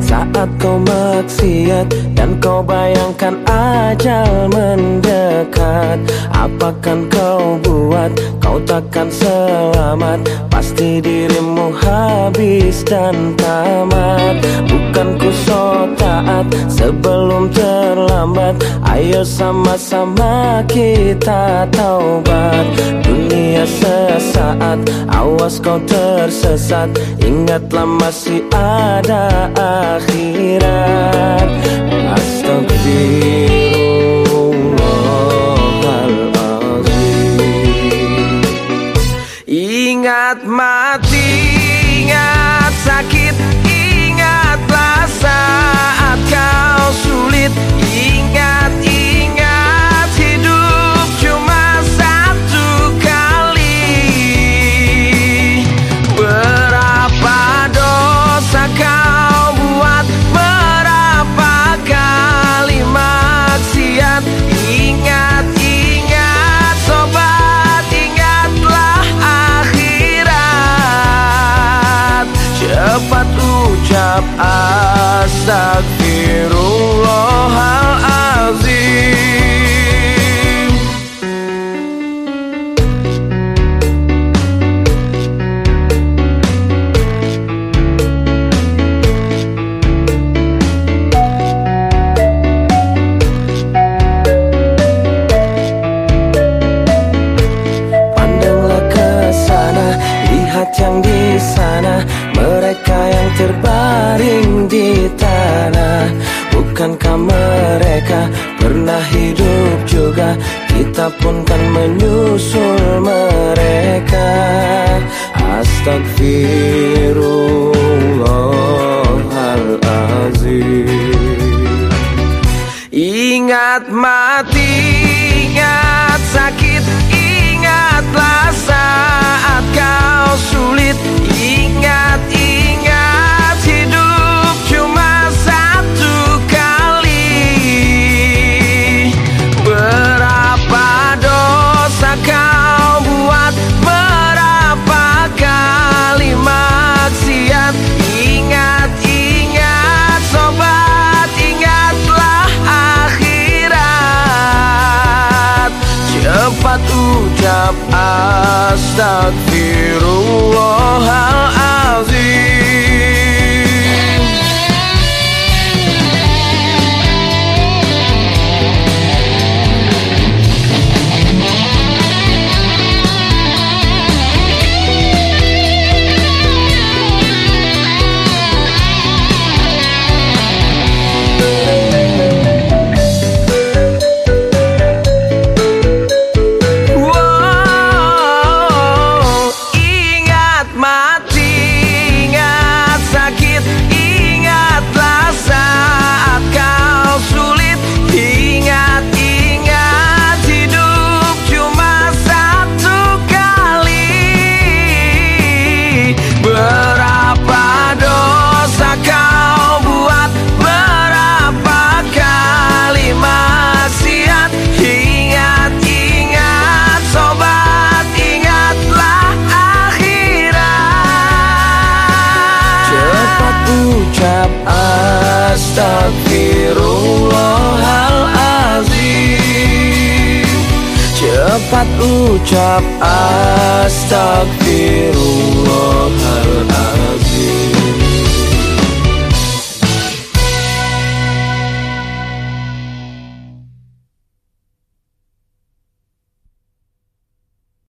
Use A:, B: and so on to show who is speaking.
A: saat kau maksiat Dan kau bayangkan ajal mendekat. Apakan kau buat, kau takkan selamat. Pasti dirimu habis dan tamat. Bukan ku taat sebelum terlambat. Ayo sama-sama kita taubat. Dunia sesaat, awas kau tersesat. Ingatlah masih ada akhirat. Astagfirullahaladzim. Ingat mati, ingat sakit Cepat ucap astagfirullahalazim Bukankah mereka pernah hidup juga? Kita pun kan menyusul mereka. Astagfirullahalazim Ingat mati, ingat sakit Ingatlah saat kau sulit Cepat ucap astagfirullahalazim ucap astagfirullahalazim Cepat ucap astagfirullahalazim